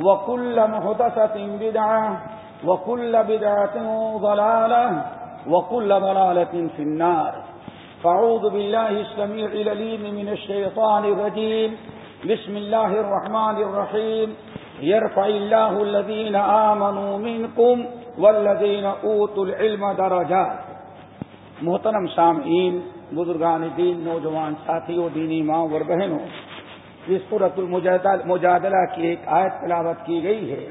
وكل محدثة بدعة وكل بدعة ضلالة وكل ضلالة في النار. فعوذ بالله السميع لليم من الشيطان الرجيم. بسم الله الرحمن الرحيم. يرفع الله الذين آمنوا منكم والذين أوتوا العلم درجات. محترم سامعین، بزرگان دین، نوجوان ساتھیوں، دینی ماں اور بہنوں جس صورت المجادلہ کی ایک آیت تلاوت کی گئی ہے۔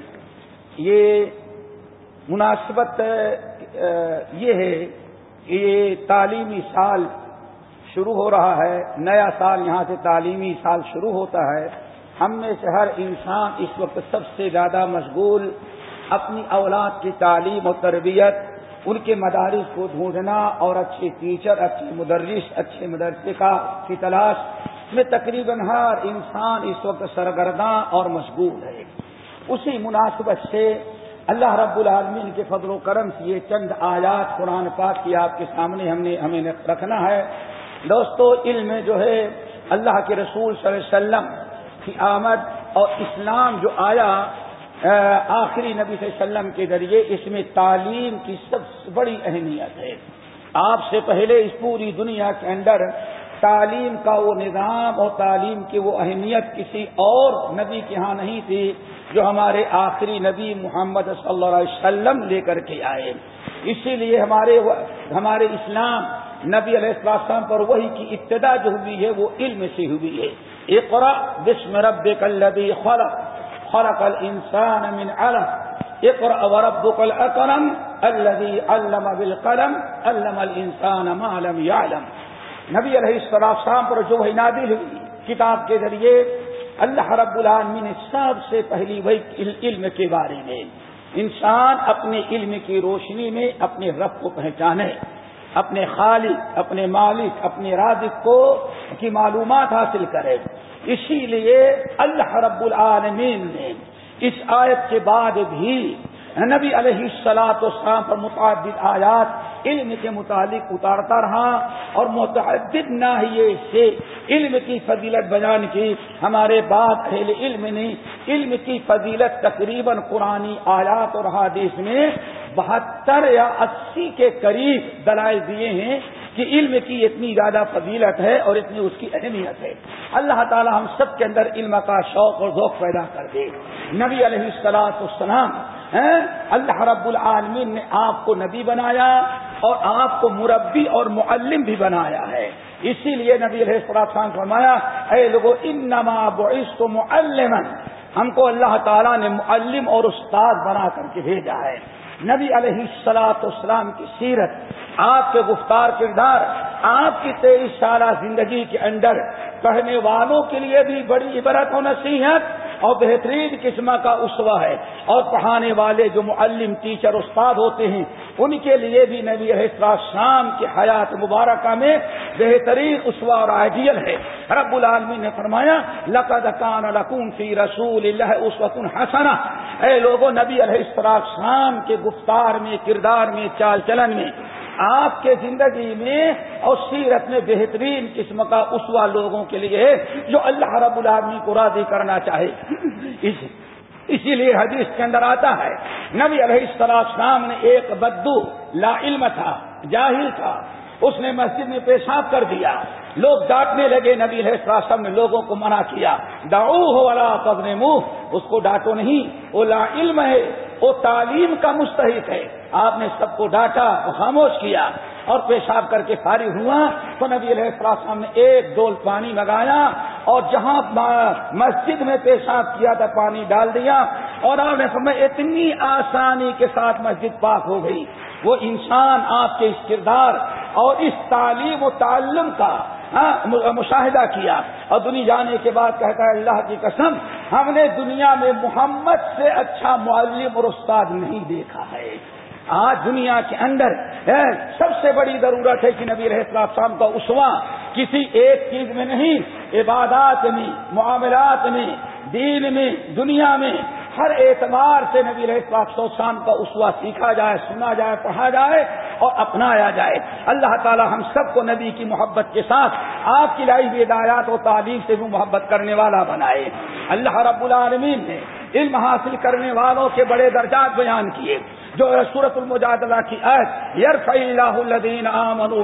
یہ مناسبت یہ ہے کہ یہ تعلیمی سال شروع ہو رہا ہے۔ نیا سال یہاں سے تعلیمی سال شروع ہوتا ہے۔ ہم میں سے ہر انسان اس وقت سب سے زیادہ مشغول اپنی اولاد کی تعلیم و تربیت، ان کے مدارس کو ڈھونڈنا اور اچھے ٹیچر، اچھے مدرس، اچھے مدرسے کا کی تلاش میں تقریباً ہر انسان اس وقت سرگرداں اور مشغول ہے۔ اسی مناسبت سے اللہ رب العالمین کے فضل و کرم سے یہ چند آیات قرآن پاک کی آپ کے سامنے ہم نے ہمیں رکھنا ہے۔ دوستو، علم جو ہے، اللہ کے رسول صلی اللہ علیہ وسلم کی آمد اور اسلام جو آیا آخری نبی صلی اللہ علیہ وسلم کے ذریعے، اس میں تعلیم کی سب سے بڑی اہمیت ہے۔ آپ سے پہلے اس پوری دنیا کے اندر تعلیم کا وہ نظام اور تعلیم کی وہ اہمیت کسی اور نبی کے ہاں نہیں تھی جو ہمارے آخری نبی محمد صلی اللہ علیہ وسلم لے کر کے آئے۔ اسی لیے ہمارے ہمارے اسلام نبی علیہ السلام پر وہی کی ابتدا جو ہوئی ہے وہ علم سے ہوئی ہے۔ اقرا بسم رب الذي خلق۔ خلق الانسان من علق اقرا وربك الاكرم الذي علم بالقلم۔ علم الانسان ما لم يعلم نبی علیہ السلام پر جو ہے نادل ہوئی، کتاب کے ذریعے اللہ رب العالمین نے سب سے پہلی وہی علم کے بارے میں، انسان اپنے علم کی روشنی میں اپنے رب کو پہچانے، اپنے خالق، اپنے مالک، اپنے رازق کو کی معلومات حاصل کرے۔ اسی لیے اللہ رب العالمین نے اس آیت کے بعد بھی نبی علیہ السلاط اسلام پر متعدد آیات علم کے متعلق اتارتا رہا اور متعدد ناحیے سے علم کی فضیلت بیان کی۔ ہمارے بعد اہل علم نے علم کی فضیلت تقریباً قرآن آیات اور حادث میں بہتر یا اسی کے قریب دلائل دیے ہیں کہ علم کی اتنی زیادہ فضیلت ہے اور اتنی اس کی اہمیت ہے۔ اللہ تعالی ہم سب کے اندر علم کا شوق اور ذوق پیدا کر دے۔ نبی علیہ السلاط السلام اللہ رب العالمین نے آپ کو نبی بنایا اور آپ کو مربی اور معلم بھی بنایا ہے۔ اسی لیے نبی علیہ السلام فرمایا، اے لوگوں ان نما بوئس معلم ہم کو اللہ تعالیٰ نے معلم اور استاد بنا کر کے بھیجا ہے۔ نبی علیہ السلاط اسلام کی سیرت، آپ کے گفتار کردار، آپ کی تیئیس سالہ زندگی کے اندر پڑھنے والوں کے لیے بھی بڑی عبرت و نصیحت۔ اور بہترین قسم کا اسوا ہے اور پڑھانے والے جو معلم ٹیچر استاد ہوتے ہیں، ان کے لیے بھی نبی شام کی حیات مبارکہ میں بہترین اسوا اور آئیڈیل ہے۔ رب العالمین نے فرمایا، لقد کان لکم فی رسول اللہ اسوت حسنا اے لوگوں نبی علیہ السلام کے گفتار میں، کردار میں، چال چلن میں آپ کے زندگی میں اور سیرت میں بہترین قسم کا اسوا لوگوں کے لیے جو اللہ رب العالمین کو راضی کرنا چاہے۔ اسی لیے حدیث کے اندر آتا ہے، نبی علیہ السلام نے ایک بدو لا علم تھا، جاہل تھا، اس نے مسجد میں پیشاب کر دیا۔ لوگ ڈانٹنے لگے، نبی علیہ السلام نے لوگوں کو منع کیا۔ داؤ ہو والا قبر منہ اس کو ڈانٹو نہیں، وہ لا علم ہے۔ وہ تعلیم کا مستحق ہے۔ آپ نے سب کو ڈانٹا خاموش کیا اور پیشاب کر کے فارغ ہوا۔ تو نبی علیہ السلام نے ایک ڈول پانی لگایا اور جہاں مسجد میں پیشاب کیا تھا، پانی ڈال دیا اور آپ نے سمجھ اتنی آسانی کے ساتھ مسجد پاک ہو گئی۔ وہ انسان آپ کے اس کردار اور اس تعلیم و تعلم کا ہاں، مشاہدہ کیا۔ اور دنیا جانے کے بعد کہتا ہے، اللہ کی قسم ہم نے دنیا میں محمد سے اچھا معلم اور استاد نہیں دیکھا ہے۔ آج دنیا کے اندر سب سے بڑی ضرورت ہے کہ نبی رہ شام کا اسوا کسی ایک چیز میں نہیں، عبادات میں، معاملات میں، دین میں، دنیا میں ہر اعتبار سے نبی رہے سو شام کا اسوا سیکھا جائے، سنا جائے، پڑھا جائے اور اپنایا جائے۔ اللہ تعالی ہم سب کو نبی کی محبت کے ساتھ آپ کی لائی ہوئی ہدایات و تعلیم سے بھی محبت کرنے والا بنائے۔ اللہ رب العالمین نے علم حاصل کرنے والوں کے بڑے درجات بیان کیے۔ جو سورت المجادلہ کی عید یرف اللہ الدین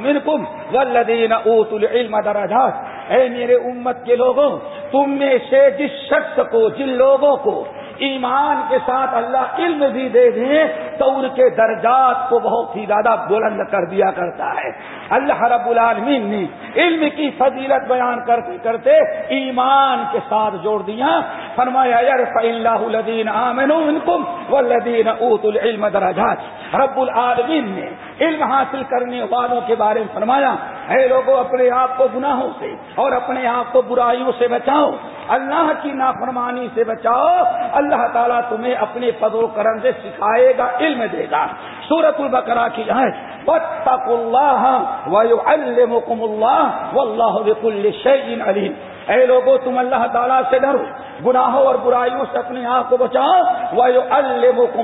منکم والذین اوت العلم درجات۔ اے میرے امت کے لوگوں، تم میں سے جس شخص کو، جن لوگوں کو ایمان کے ساتھ اللہ علم بھی دے دیں تو ان کے درجات کو بہت ہی زیادہ بلند کر دیا کرتا ہے۔ اللہ رب العالمین نے علم کی فضیلت بیان کرتے کرتے ایمان کے ساتھ جوڑ دیا۔ فرمایا اللہ الدین و لدین اوت العلم دراجات رب العالمین نے علم حاصل کرنے والوں کے بارے میں فرمایا، اے لوگوں اپنے آپ کو گناہوں سے اور اپنے آپ کو برائیوں سے بچاؤ، اللہ کی نافرمانی سے بچاؤ، اللہ تعالیٰ تمہیں اپنے پد و کرم سے سکھائے گا، علم دے گا. سورت البکرا کی ہے بتک اللہ وم اللہ و اللہ شعین علیم اے لوگوں تم اللہ تعالیٰ سے ڈرو، گناہوں اور برائیوں سے اپنے آپ کو بچاؤ وہ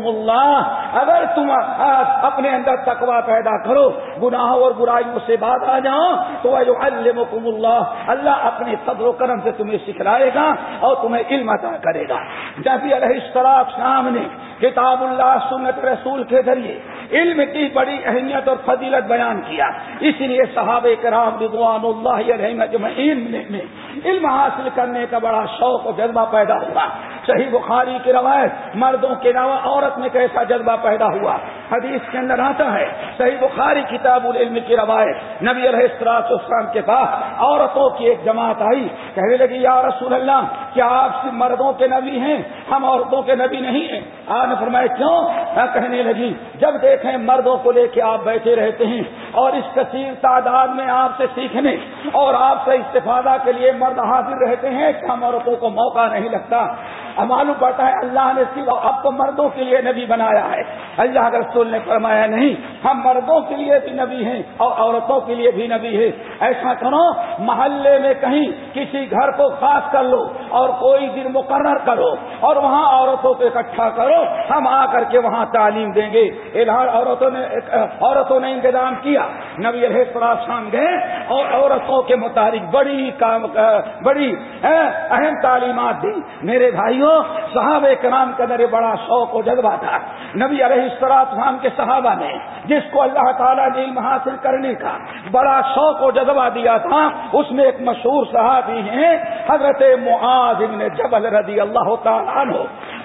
اللہ اگر تم اپنے اندر تقوا پیدا کرو، گناہوں اور برائیوں سے بات آ جاؤ، تو وہ المکم اللہ اللہ اپنے صبر و کرم سے تمہیں سکھلائے گا اور تمہیں علم عطا کرے گا۔ جب علیہ السلام شام نے کتاب اللہ، سنت رسول کے ذریعے علم کی بڑی اہمیت اور فضیلت بیان کیا۔ اس لیے صحابہ کرام رضوان اللہ علیہ میں علم حاصل کرنے کا بڑا شوق و جذبہ پیدا ہوا۔ صحیح بخاری کی روایت، مردوں کے علاوہ عورت میں کیسا جذبہ پیدا ہوا؟ حدیث کے اندر آتا ہے، صحیح بخاری کتاب العلم کی روایت، نبی علیہ السلام کے پاس عورتوں کی ایک جماعت آئی، کہنے لگی، یا رسول اللہ، کیا آپ صرف مردوں کے نبی ہیں؟ ہم عورتوں کے نبی نہیں ہیں۔ آپ نے فرمایا، کیوں؟ کہنے لگی، جب دیکھیں مردوں کو لے کے آپ بیٹھے رہتے ہیں اور اس کثیر تعداد میں آپ سے سیکھنے اور آپ سے استفادہ کے لیے مرد حاضر رہتے ہیں کہ ہم عورتوں کو موقع نہیں لگتا؟ معلوم پڑتا ہے اللہ نے صرف اب کو مردوں کے لیے نبی بنایا ہے۔ اللہ کے رسول نے فرمایا نہیں، ہم مردوں کے لیے بھی نبی ہیں اور عورتوں کے لیے بھی نبی ہے ایسا کرو محلے میں کہیں کسی گھر کو خاص کر لو اور کوئی دن مقرر کرو اور وہاں عورتوں کو اکٹھا کرو، ہم آ کر کے وہاں تعلیم دیں گے۔ عورتوں نے عورتوں نے انتظام کیا۔ نبی علیہ السلام گئے اور عورتوں کے متعلق بڑی کام، بڑی اہم تعلیمات دی۔ میرے بھائی صحابہ کرام کا در بڑا شوق و جذبہ تھا۔ نبی علیہ السلام کے صحابہ نے جس کو اللہ تعالیٰ نے علم حاصل کرنے کا بڑا شوق و جذبہ دیا تھا، اس میں ایک مشہور صحابی ہیں، حضرت معاذ ابن جبل رضی اللہ تعالیٰ عنہ۔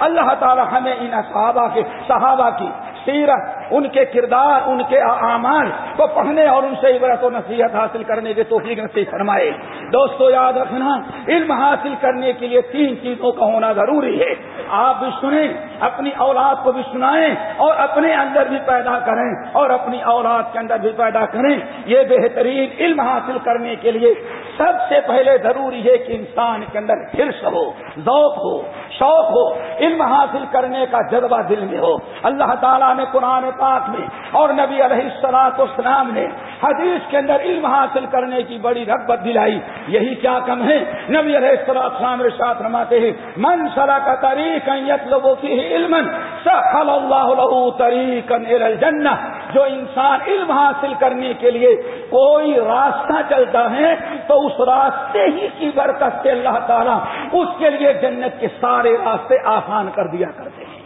اللہ تعالیٰ ہمیں ان صحابہ کے صحابہ کی سیرت ان کے کردار، ان کے اعمال کو پڑھنے اور ان سے عبرت و نصیحت حاصل کرنے کے توفیق نصیب فرمائے۔ دوستو، یاد رکھنا، علم حاصل کرنے کے لیے تین چیزوں کا ہونا ضروری ہے۔ آپ بھی سنیں، اپنی اولاد کو بھی سنائیں اور اپنے اندر بھی پیدا کریں اور اپنی اولاد کے اندر بھی پیدا کریں۔ یہ بہترین علم حاصل کرنے کے لیے سب سے پہلے ضروری ہے کہ انسان کے اندر حرص ہو، ذوق ہو، شوق ہو۔ علم حاصل کرنے کا جذبہ دل میں ہو۔ اللہ تعالیٰ نے قرآن پاک میں اور نبی علیہ السلاط اسلام نے حدیث کے اندر علم حاصل کرنے کی بڑی رغبت دلائی۔ یہی کیا کم ہے؟ نبی علیہ السلام رشاط رماتے ہیں، من سلا کا تاریخ لوگوں کی علم سخل اللہ تاریخ الجنہ۔ جو انسان علم حاصل کرنے کے لیے کوئی راستہ چلتا ہے، تو اس راستے ہی کی برکت سے اللہ تعالیٰ اس کے لیے جنت کے سارے راستے آسان کر دیا کرتے ہیں۔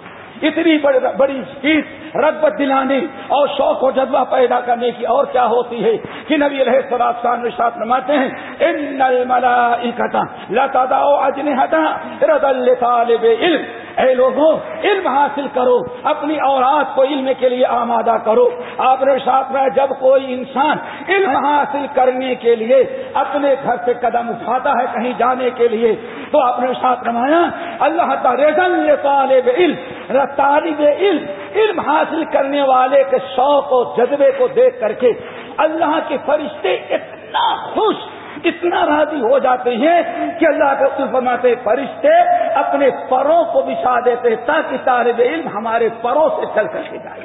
اتنی بڑی چیز رغبت دلانے اور شوق و جذبہ پیدا کرنے کی اور کیا ہوتی ہے کہ نبی علیہ سراب خان ساتھ نماتے ہیں، ان الملائکتا لتا اجنحتا رد طالب علم اے لوگوں، علم حاصل کرو، اپنی اولاد کو علم کے لیے آمادہ کرو۔ آپ نے ساتھ میں جب کوئی انسان علم حاصل کرنے کے لیے اپنے گھر سے قدم اٹھاتا ہے کہیں جانے کے لیے، تو آپ نے ساتھ رمایا اللہ طالب علم طالب علم علم حاصل کرنے والے کے شوق و جذبے کو دیکھ کر کے اللہ کے فرشتے اتنا خوش اتنا راضی ہو جاتے ہیں کہ اللہ کے فرماتے فرشتے اپنے پروں کو بچھا دیتے تاکہ طالب علم ہمارے پروں سے چل کر کے جائے۔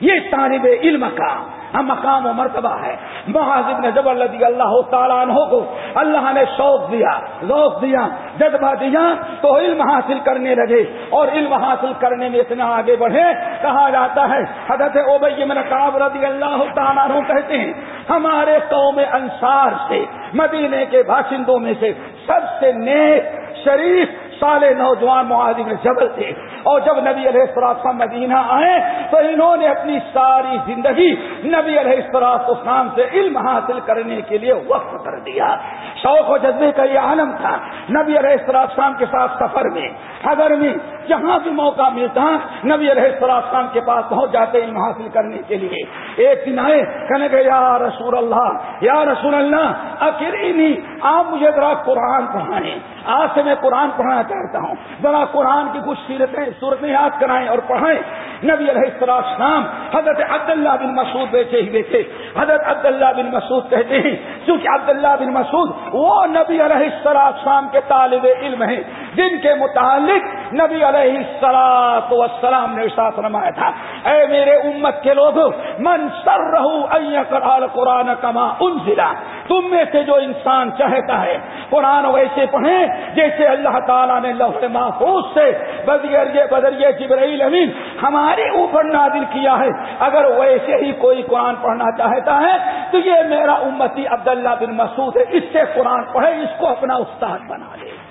یہ طالب علم کا مقام و مرتبہ ہے محاذب نے جبر لدی اللہ تعالیٰ عنہ کو اللہ نے شوق دیا ذوق دیا، جذبہ دیا تو علم حاصل کرنے لگے۔ اور علم حاصل کرنے میں اتنا آگے بڑھے، کہا جاتا ہے، حضرت اوبئی من کاب رضی اللہ تعالیٰ عنہ کہتے ہیں، ہمارے قوم انصار سے، مدینے کے باشندوں میں سے سب سے نیک، شریف سالے نوجوان معاذ جبل تھے۔ اور جب نبی علیہ السلام مدینہ آئے، تو انہوں نے اپنی ساری زندگی نبی علیہ السلاط اسلام سے علم حاصل کرنے کے لیے وقف کر دیا۔ شوق و جذبے کا یہ عالم تھا۔ نبی علیہ السلام کے ساتھ سفر میں اگر میں جہاں بھی موقع ملتا نبی علیہ السلام کے پاس پہنچ جاتے علم حاصل کرنے کے لیے۔ ایک دن آئے، کہنے گئے یا رسول اللہ، یا رسول اللہ اکیلی آپ مجھے ذرا قرآن پڑھائیں آج سے میں قرآن پڑھانا چاہتا ہوں۔ ذرا قرآن کی کچھ سیرتیں، صورتیں یاد کرائیں اور پڑھائیں۔ نبی علیہ السلام حضرت عبداللہ بن مسعود بیٹھے ہی بیٹھے حضرت عبداللہ بن مسعود کہتے ہیں کیونکہ عبداللہ بن مسعود وہ نبی علیہ السلام کے طالب علم ہیں۔ جن کے متعلق نبی علیہ السلاط والسلام نے ساتھ رمایا تھا، اے میرے امت کے لوگ، من سر رہو قرآن کما ان ضلع تم میں سے جو انسان چاہتا ہے، قرآن ویسے پڑھیں جیسے اللہ تعالیٰ نے لوح محفوظ سے بدریے بدریے جبرائیل امین ہمارے اوپر نازل کیا ہے۔ اگر ویسے ہی کوئی قرآن پڑھنا چاہتا ہے، تو یہ میرا امتی عبداللہ بن مسعود ہے، اس سے قرآن پڑھے، اس کو اپنا استاد بنا لے۔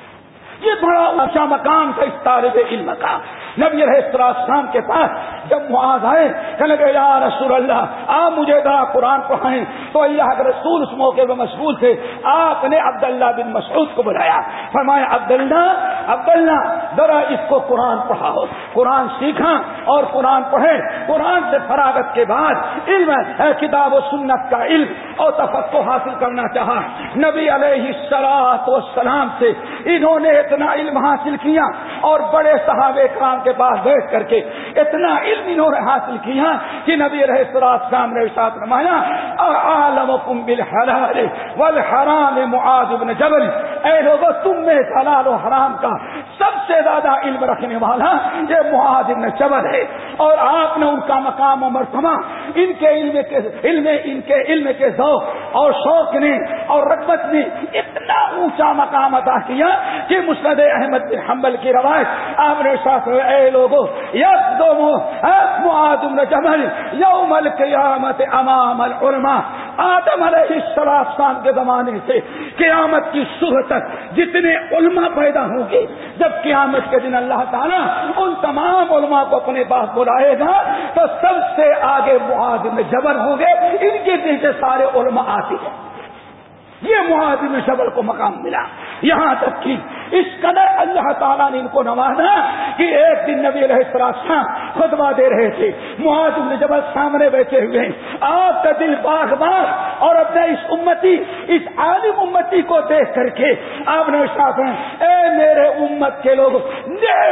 یہ بڑا اونچا مقام تھا اس طالب علم کا۔ نبی السلام کے پاس جب معاذ آئے، کہنے لگے، یا رسول اللہ، آپ مجھے ذرا قرآن پڑھائیں۔ تو اللہ کے رسول اس موقع پہ مشغول تھے۔ آپ نے عبداللہ بن مسعود کو بلایا۔ فرمایا، عبداللہ عبداللہ، ذرا اس کو قرآن پڑھاؤ۔ قرآن سیکھا اور قرآن پڑھے قرآن سے فراغت کے بعد علم کتاب و سنت کا علم اور تفقع حاصل کرنا چاہا نبی علیہ السلام سے انہوں نے اتنا علم حاصل کیا اور بڑے صحابہ کرام کے پاس بیٹھ کر کے اتنا علم انہوں نے حاصل کیا کہ نبی رہے سراج شام نے ساتھ رمایا عالم کم بل حرام معاذ ابن جبل. اے لوگ تم میں حلال و حرام کا سب سے زیادہ علم رکھنے والا یہ معاذ ابن جبل ہے۔ اور آپ نے ان کا مقام و مرتبہ، ان کے علم کے، علم، ان کے علم کے ذوق اور شوق نے اور رغبت نے اتنا اونچا مقام ادا کیا کہ مسند احمد بن حنبل کی روایت آپ نے ساتھ اے لوگوں یس دو معدم جمل یوم القیامت امام العلماء. آدم علیہ السلام کے زمانے سے قیامت کی صبح تک جتنے علماء پیدا ہوں گے جب قیامت کے دن اللہ تعالیٰ ان تمام علماء کو اپنے پاس بلائے گا، تو سب سے آگے معاذ جبر ہوں گے، ان کے پیچھے سارے علماء آتے ہیں۔ یہ معاذ جبر کو مقام ملا۔ یہاں تک کہ اس قدر اللہ تعالیٰ نے ان کو نوازا کہ ایک دن نبی علیہ السلام خطبہ دے رہے تھے۔ بن جبل سامنے بیٹھے ہوئے آپ کا دل باغ باغ اور اپنے اس امتی، اس عالم امتی کو دیکھ کر کے آپ نے ساتھ اے میرے امت کے لوگ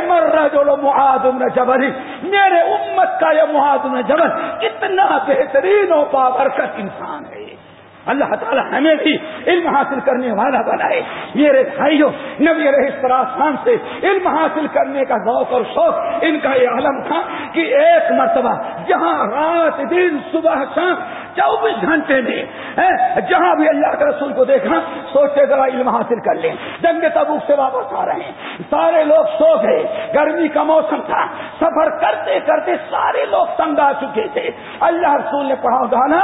مر رہا جو لوگ بن جبل۔ میرے امت کا یہ بن جبل کتنا بہترین و بابرکت انسان ہے۔ اللہ تعالیٰ ہمیں بھی علم حاصل کرنے والا بنائے۔ میرے بھائیوں، نبی رہے السلام سے علم حاصل کرنے کا ذوق اور شوق ان کا یہ عالم تھا کہ ایک مرتبہ جہاں رات دن صبح شام چوبیس گھنٹے میں جہاں بھی اللہ کے رسول کو دیکھا سوچتے ذرا علم حاصل کر لیں۔ جنگ تبوک سے واپس آ رہے ہیں سارے لوگ سو گئے گرمی کا موسم تھا۔ سفر کرتے کرتے سارے لوگ تنگ آ چکے تھے۔ اللہ رسول نے پڑھا گانا،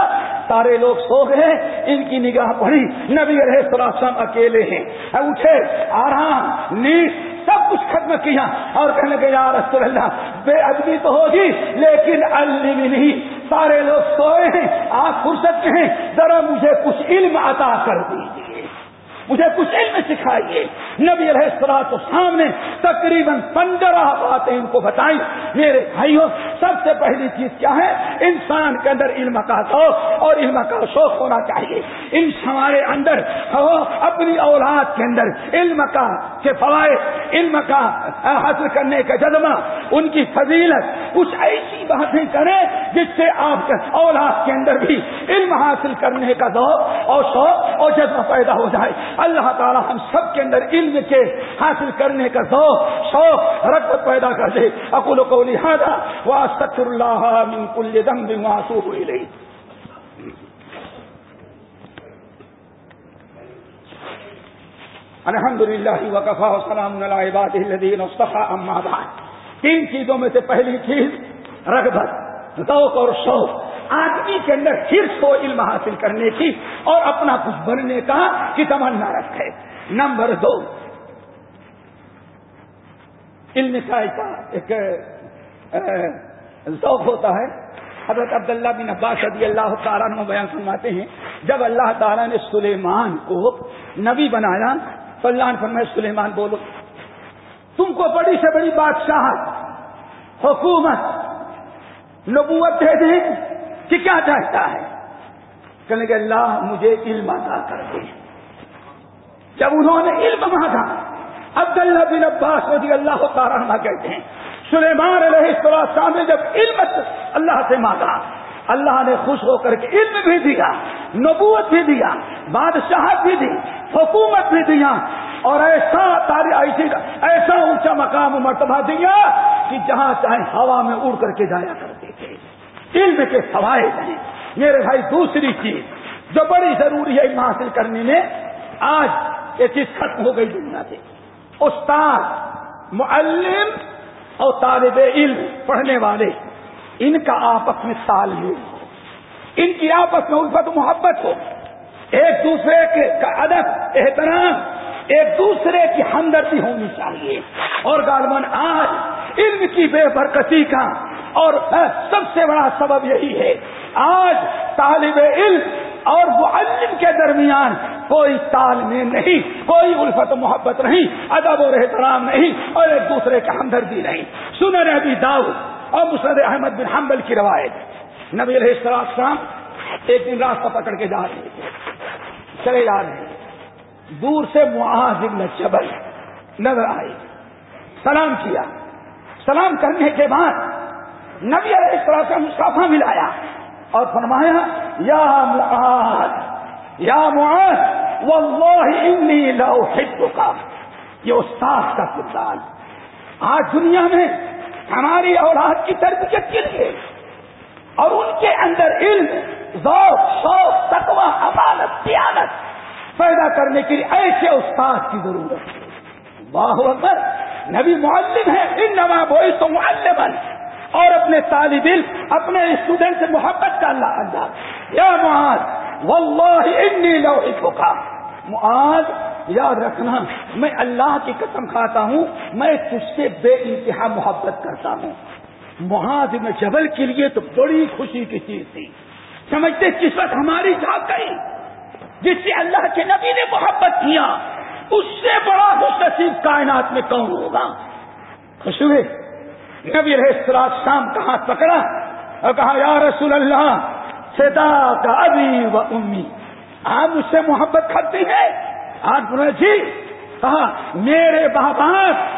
سارے لوگ سو گئے ان کی نگاہ پڑی۔ نبی رہے السلام اکیلے ہیں۔ اٹھے، آرام نیچ سب کچھ ختم کیا۔ اور کہنے کے یا رسول اللہ، بے ادبی تو ہوگی، لیکن علم نہیں۔ سارے لوگ سوئے ہیں، آپ فرصت ہیں، ذرا مجھے کچھ علم عطا کر دیجیے مجھے کچھ علم سکھائیے۔ نبی علیہ السلام تو سامنے تقریباً پندرہ باتیں ان کو بتائیں۔ میرے بھائیوں، سب سے پہلی چیز کیا ہے؟ انسان کے اندر علم کا شوق اور علم کا شوق ہونا چاہیے۔ ان ہمارے اندر اپنی اولاد کے اندر علم کا کے فوائد، علم کا حاصل کرنے کا جذبہ، ان کی فضیلت، کچھ ایسی باتیں کریں جس سے آپ اولاد کے اندر بھی علم حاصل کرنے کا ذوق اور شوق اور جذبہ پیدا ہو جائے۔ اللہ تعالی ہم سب کے اندر علم کے حاصل کرنے کا ذوق، شوق، رغبت پیدا کر دے۔ اکول کو لہٰذا وہ اللہ من کل دم بماسو ہوئی الحمد للہ وقفا وسلام عباد الدین اما بعد۔ تین چیزوں میں سے پہلی چیز رغبت، ذوق اور شوق۔ آدمی کے اندر پھر سو علم حاصل کرنے کی اور اپنا کچھ بننے کا کی تمنا رکھے۔ نمبر دو، علم کا ایک ذوق ہوتا ہے۔ حضرت عبداللہ بن عباس رضی اللہ تعالیٰ نے بیان فرماتے ہیں، جب اللہ تعالیٰ نے سلیمان کو نبی بنایا، تو اللہ نے فرمایا، سلیمان بولو، تم کو بڑی سے بڑی بادشاہ حکومت، نبوت دے دیں کہ کیا چاہتا ہے؟ کہنے کہ اللہ مجھے علم ادا کر دے۔ جب انہوں نے علم مانگا، عبداللہ بن عباس رضی اللہ تعالیٰ کہتے ہیں، سلیمان علیہ السلام نے جب علم اللہ سے مانگا، اللہ نے خوش ہو کر کے علم بھی دیا، نبوت بھی دیا، بادشاہت بھی دی، حکومت بھی دیا، اور ایسا ایسی ایسا اونچا مقام مرتبہ دیا کہ جہاں چاہے ہوا میں اڑ کر کے جایا کرتے تھے علم کے فوائد ہیں۔ میرے بھائی، دوسری چیز جو بڑی ضروری ہے علم حاصل کرنے میں، آج یہ چیز ختم ہو گئی دنیا سے استاد، معلم اور طالب علم پڑھنے والے، ان کا آپس میں تال ہو۔ ان کی آپس میں الفت محبت ہو۔ ایک دوسرے کے کا ادب، احترام، ایک دوسرے کی ہمدردی ہونی چاہیے۔ اور غالباً آج علم کی بے برکتی کا اور سب سے بڑا سبب یہی ہے۔ آج طالب علم اور معلم کے درمیان کوئی تال میں نہیں، کوئی الفت و محبت نہیں، ادب اور احترام نہیں اور ایک دوسرے کا ہمدردی نہیں۔ سنر ابھی داؤ اور مسرد احمد بن حنبل کی روایت نبی علیہ السلام ایک دن راستہ پکڑ کے جا رہے تھے۔ چلے جا رہے ہیں دور سے معاذ ابن جبل نظر آئے۔ سلام کیا۔ سلام کرنے کے بعد نبی علیہ السلام کا مسافہ ملایا اور فرمایا، یا معاذ یا معاذ، واللہ انی لو کا یہ استاد کا کردار آج دنیا میں ہماری اولاد کی تربیت کے لیے اور ان کے اندر علم، ذوق، شوق، تقوی، امانت سیانت پیدا کرنے کے لیے ایسے استاد کی ضرورت ہے۔ واہ اکبر، نبی معلم ہے ان نواب ہوئی تو معلم اور اپنے طالب علم، اپنے اسٹوڈنٹ سے محبت کا اللہ اللہ۔ یا معاذ، واللہ انی لو کا معاذ، یاد رکھنا، میں اللہ کی قسم کھاتا ہوں، میں تجھ سے بے انتہا محبت کرتا ہوں۔ معاذ میں جبل کے لیے تو بڑی خوشی کی چیز تھی۔ سمجھتے قسمت ہماری جا گئی، جس سے اللہ کے نبی نے محبت کیا، اس سے بڑا خوش نصیب کائنات میں کون ہوگا؟ خوش ہوئے؟ نبی رہے شام کہاں پکڑا اور کہا، یا رسول اللہ سیدا کا ابھی و امی، آپ مجھ سے محبت کرتی ہے آج جی کہا، میرے بابا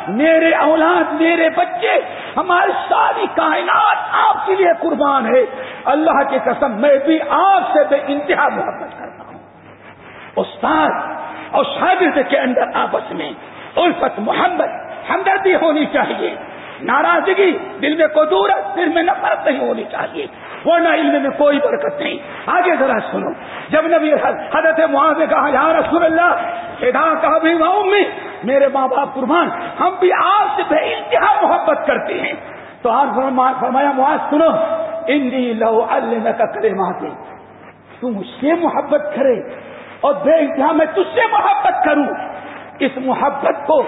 میرے اولاد، میرے بچے، ہماری ساری کائنات آپ کے لیے قربان ہے۔ اللہ کی قسم، میں بھی آپ سے بے انتہا محبت کرتا ہوں۔ استاد اور شاگرد کے اندر آپس میں الفت، محبت، ہمدردی ہونی چاہیے۔ ناراضگی، دل میں قدورت، دل میں نفرت نہیں ہونی چاہیے، ورنہ علم میں کوئی برکت نہیں۔ آگے ذرا سنو۔ جب نبی حضرت معاذ نے کہا، یا رسول اللہ کہا بھی امی، میرے ماں باپ قربان، ہم بھی آپ سے بے انتہا محبت کرتے ہیں۔ تو آپ فرمایا، معاذ، سنو۔ اندی لو اللہ کا کرے ماں تم اس سے محبت کرے اور بے انتہا میں تجھ سے محبت کروں۔ اس محبت کو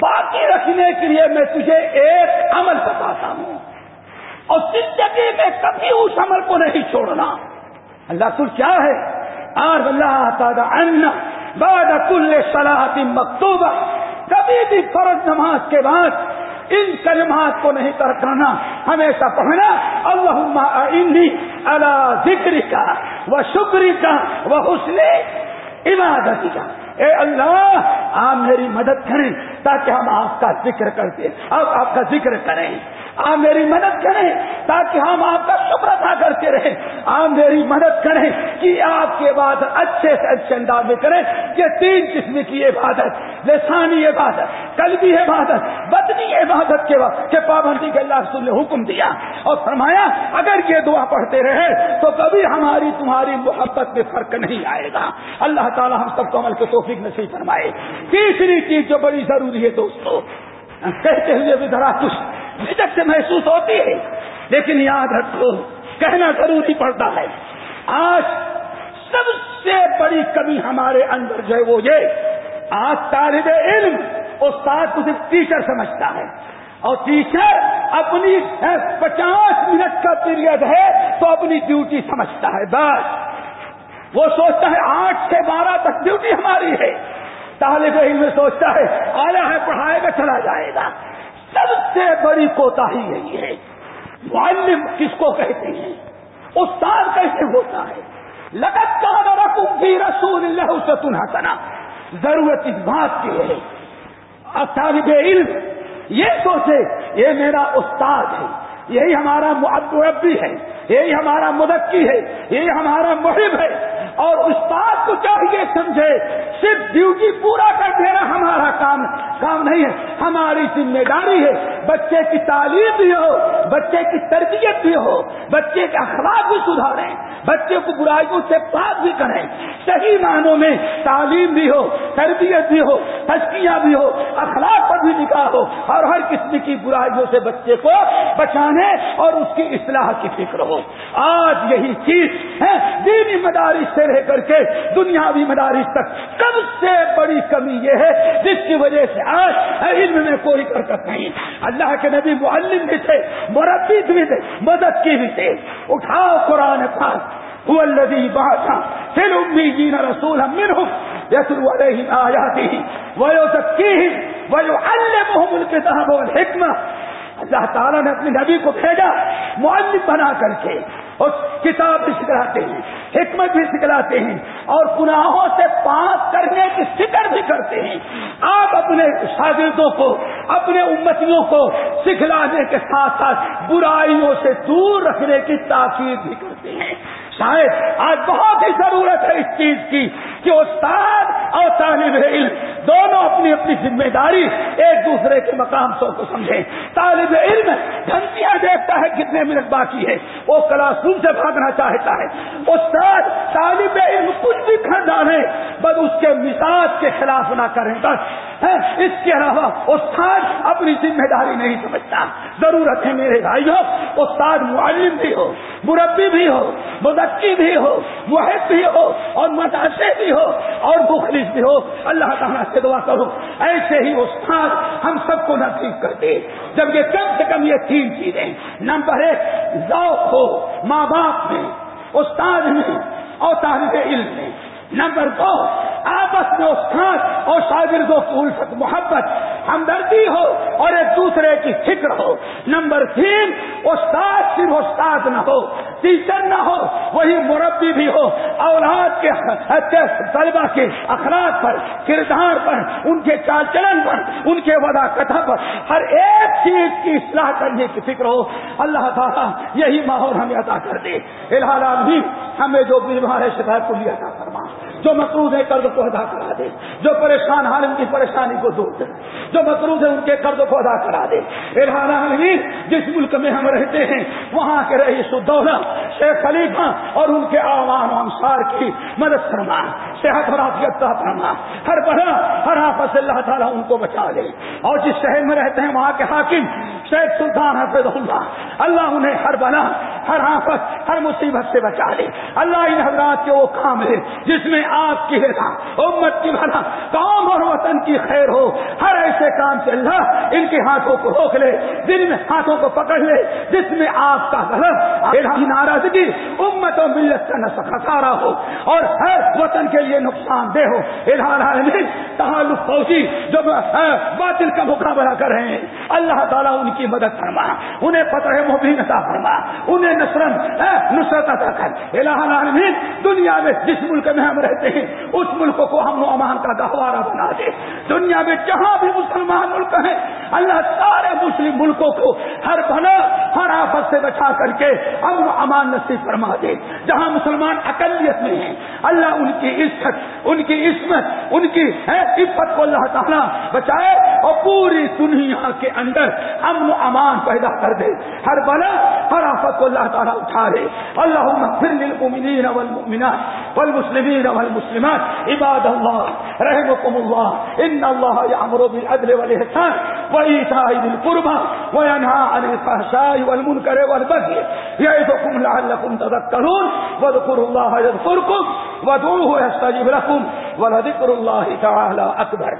باقی رکھنے کے لیے میں تجھے ایک عمل بتاتا ہوں۔ اور زندگی میں کبھی اس عمل کو نہیں چھوڑنا۔ اللہ کل کیا ہے؟ آج اللہ تعالیٰ ان بعد کل صلاحت مکتوبہ۔ کبھی بھی فرض نماز کے بعد ان کلمات کو نہیں کرنا۔ ہمیشہ پڑھنا اللہ اللہ ذکر کا وہ شکری کا وہ حسن عبادت کا اے اللہ، آپ میری مدد کریں تاکہ ہم آپ کا ذکر کرتے، آپ آپ کا ذکر کریں۔ آپ میری مدد کریں تاکہ ہم آپ کا شکر ادا کرتے رہیں۔ آپ میری مدد کریں کہ آپ کی عبادت اچھے سے اچھے انداز میں کریں یہ تین قسم کی عبادت، لسانی عبادت، قلبی عبادت، بدنی عبادت کے وقت کے پابندی کے اللہ رسول نے حکم دیا اور فرمایا، اگر یہ دعا پڑھتے رہے تو کبھی ہماری تمہاری محبت میں فرق نہیں آئے گا۔ اللہ تعالیٰ ہم سب کو عمل کے توفیق نصیب فرمائے۔ تیسری چیز جو بڑی ضروری ہے دوستو، کہتے ہوئے بھی ذرا کچھ جھجک سے محسوس ہوتی ہے۔ لیکن یاد رکھو، کہنا ضروری پڑتا ہے، آج سب سے بڑی کمی ہمارے اندر جو ہے وہ یہ، آج طالب علم استاد کو صرف ٹیچر سمجھتا ہے۔ اور ٹیچر اپنی پچاس منٹ کا پیریڈ ہے تو اپنی ڈیوٹی سمجھتا ہے، بس۔ وہ سوچتا ہے آٹھ سے بارہ تک ڈیوٹی ہماری ہے۔ طالب علم سوچتا ہے آیا ہے، پڑھائے گا، چلا جائے گا۔ سب سے بڑی کوتا ہی یہی ہے۔ معلم کس کو کہتے ہیں؟ استاد کیسے ہوتا ہے؟ لگت کا رقم بھی رسول اللہ سے تنہا ضرورت اس بات کی ہے۔ طالب علم یہ سوچے، یہ میرا استاد ہے۔ یہی ہمارا معبی ہے، یہی ہمارا مدکی ہے، یہی ہمارا محب ہے۔ اور استاد کو چاہیے سمجھے، صرف ڈیوٹی پورا کر دینا ہمارا کام کام نہیں ہے۔ ہماری ذمہ داری ہے بچے کی تعلیم بھی ہو، بچے کی تربیت بھی ہو، بچے کے اخلاق بھی سدھاریں، بچے کو برائیوں سے پاک بھی کریں۔ صحیح معنوں میں تعلیم بھی ہو، تربیت بھی ہو تشکیاں بھی ہو، اخلاق بھی نکاح ہو اور ہر قسم کی برائیوں سے بچے کو بچانے اور اس کی اصلاح کی فکر ہو۔ آج یہی چیز ہے۔ دینی مدارس سے رہ کر کے دنیاوی مدارس تک سب سے بڑی کمی یہ ہے جس کی وجہ سے آج علم میں کوئی کرکت نہیں۔ اللہ کے نبی معلم بھی تھے، مربی بھی تھے، مدد کی بھی تھے۔ اٹھاؤ قرآن پاک۔ هو الذي بعث في الأميين رسولا منهم يتلو عليهم آياته ويعلمهم الكتاب والحكمة۔ اللہ تعالیٰ نے اپنے نبی کو بھیجا، معلم بنا کر کے اور کتاب بھی سکھلاتے ہیں، حکمت بھی سکھلاتے ہیں، اور گناہوں سے پاک کرنے کی فکر بھی کرتے ہیں۔ آپ اپنے شاگردوں کو، اپنے امتیوں کو سکھلانے کے ساتھ ساتھ برائیوں سے دور رکھنے کی تاکید بھی کرتے ہیں۔ شاید آج بہت ہی ضرورت ہے اس چیز کی کہ استاد اور طالب علم دونوں اپنی اپنی ذمہ داری ایک دوسرے کے مقام سو کو سمجھیں۔ طالب علم گھنٹیاں دیکھتا ہے کتنے منٹ باقی ہے وہ کلاس روم سے بھاگنا چاہتا ہے۔ استاد طالب علم کچھ بھی کھڑ ڈالے بس اس کے مزاج کے خلاف نہ کریں۔ بس ہاں، اس کے علاوہ استاد اپنی ذمہ داری نہیں سمجھتا۔ ضرورت ہے میرے بھائیوں، استاد معلم بھی ہو، مربی بھی ہو، مدکی بھی ہو، محب بھی ہو، اور مداسے بھی ہو، اور بخلص بھی ہو۔ اللہ تعالیٰ سے دعا کرو ایسے ہی استاد ہم سب کو نصیب کر دے۔ جب یہ کم سے کم یہ تین چیزیں، نمبر ایک، ذوق ہو ماں باپ میں، استاد میں اور طالب علم میں۔ نمبر دو، آپس میں استاد اور شاگردوں و الفت محبت۔ ہمدردی ہو اور ایک دوسرے کی فکر ہو۔ نمبر تین، استاد صرف استاد نہ ہو، ٹیچر نہ ہو، وہی مربی بھی ہو۔ اولاد کے طلبا کے اخلاق پر، کردار پر، ان کے چال چلن پر، ان کے ودا کتھا پر۔ ہر ایک چیز کی اصلاح کرنے کی فکر ہو۔ اللہ تعالیٰ یہی ماحول ہمیں ادا کر دے۔ الحال بھی ہمیں جو بیمار ہے شکایت کو لیا تھا فرما جو مقروض ہے قرض کو ادا کرا دے، جو پریشان حال ان کی پریشانی کو دور دے جو مقروض ہے ان کے قرض کو ادا کرا دے۔ ارحان جس ملک میں ہم رہتے ہیں، وہاں کے رہی سدولا شیخ خلیفہ اور ان کے عوام انصار کی مدد فرما، صحت اور عافیت کا فرما۔ ہر بڑا، ہر آفت اللہ تعالیٰ ان کو بچا لے۔ اور جس شہر میں رہتے ہیں، وہاں کے حاکم شیخ سلطان حفظ اللہ۔ اللہ انہیں ہر بنا ہر آفت ہر مصیبت سے بچا لے۔ اللہ ان حضرات کے وہ کام ہے جس میں آپ کی رضا، امت کی بھلا، قوم اور وطن کی خیر ہو۔ ہر ایسے کام سے اللہ ان کے ہاتھوں کو روک لے جن میں ہاتھوں کو پکڑ لے، جس میں آپ کا غلط نارا ناراضگی امت و ملت کا نسخ خسارا ہو اور ہر وطن کے لیے نقصان دہ ہو۔ عالمین، تعلق فوجی جو باطل کا مقابلہ کر رہے ہیں۔ اللہ تعالیٰ ان کی مدد فرما۔ انہیں پتہ مبین عطا فرما۔ انہیں نصرت نصرت عطا کر۔ الہ العالمین، دنیا میں جس ملک میں ہم رہتے ہیں، اس ملک کو ہم و امان کا گہوارہ بنا دے دنیا میں جہاں بھی مسلمان ملک ہیں، اللہ سارے مسلم ملکوں کو ہر بھلا، ہر آفت سے بچا کر کے امن و امان نصیب فرما دے۔ جہاں مسلمان اقلیت میں ہیں، اللہ ان کی عزت، ان کی عصمت، ان کی عفت کو اللہ تعالیٰ بچائے اور پوری دنیا کے اندر امن و امان پیدا کر دے۔ ہر بلا ہر آفت کو اللہ تعالیٰ اٹھا دے اللہ للمؤمنین والمؤمنات والمسلمین والمسلمات، عباد اللہ رحمكم اللہ، ان اللہ یعمر بالعدل والاحسان وإيتاء ذي القربى وينهى عن الفحشاء والمنكر والبغي يعظكم لعلكم تذكرون واذكروا الله يذكركم وادعوه يستجب لكم ولذكر الله تعالى أكبر